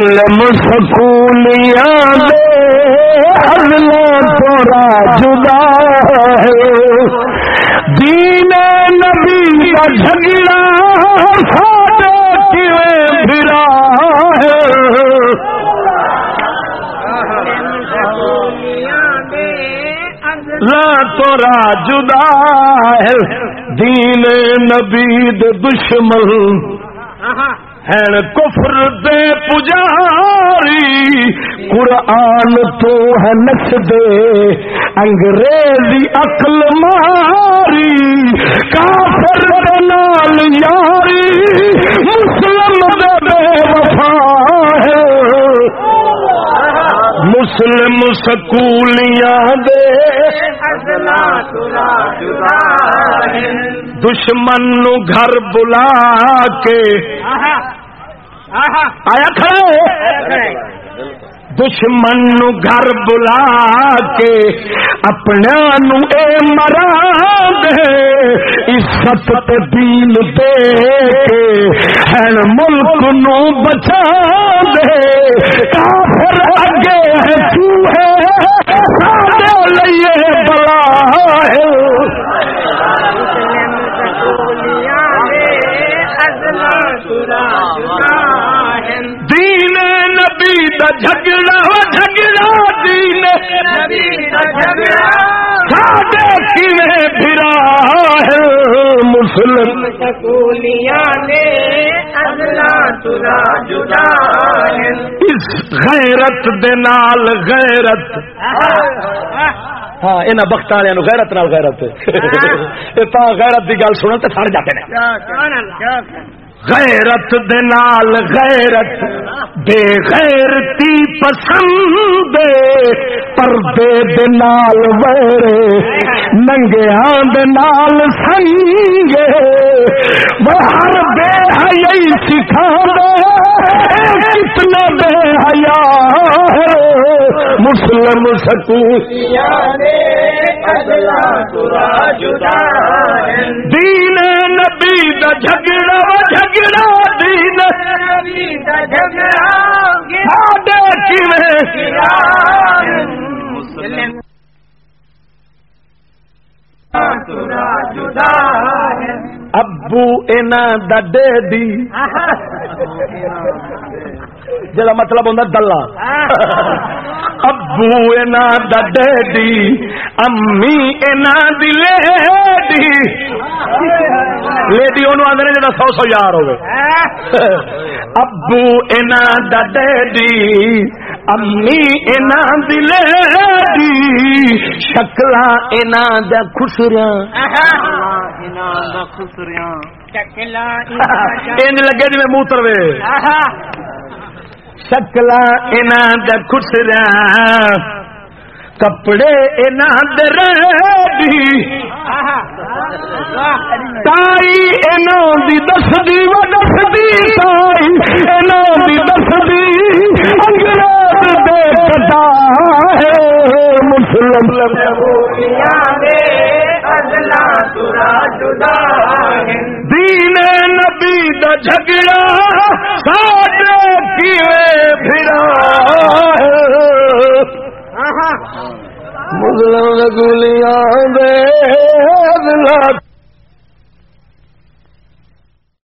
مسکولیاں تورا جدا ہے دین نبی کا جھگڑا پھرا لا تورا جدا ہے دین نبی دشمن کفر دے پجاری۔ قرآن تو ہے نچ دے انگریزی عقل ماری۔ کافر دے نال یاری۔ مسلم دے بے وفا ہے۔ مسلم سکولیاں دے دشمن نو گھر بلا کے۔ آیا کھڑے دشمن نو گھر بلا کے اپنے نو اے مرا دے عزت تے دین دے کے ہن ملک نو بچا دے۔ کافر اگے ہے تو ہے۔ نبی دا جھگڑا جھگڑا دین ساڈے کیویں پھرا ہے مسلم۔ سکولیاں نے اگلا ترا جدا اس غیرت دے نال غیرت۔ ہاں انہاں بخت والے غیرت نال غیرت۔ غیرت دی گل سنن تے سڑ جاتے ہیں غیرت دنال غیرت، بے غیرتی پسند پردے دنال ویرے، ننگیاں دنال سنگے۔ ہر بے حیائی سکھا کتنا بے حیا مسلم سکو دین ابو دا ڈیڈی جا مطلب ہوں دلہ ابو دا ڈیڈی امی اینا دی لیڈی لیڈی انہوں آدھے جا سو سو یار ہوگی ابو دا امی اینا دی لیڈی شکلا اینا دا خسریاں ان لگے جی موتر وے شکلا اینا دا خسریاں کپڑے تائی اینا دی دس دی و دس دی تائی اینا دی دس دی انگریز دے کتا ہے مسلم دین نبی دا جھگڑا ساڈے کیوے پھرا مغلوں گلیاں دے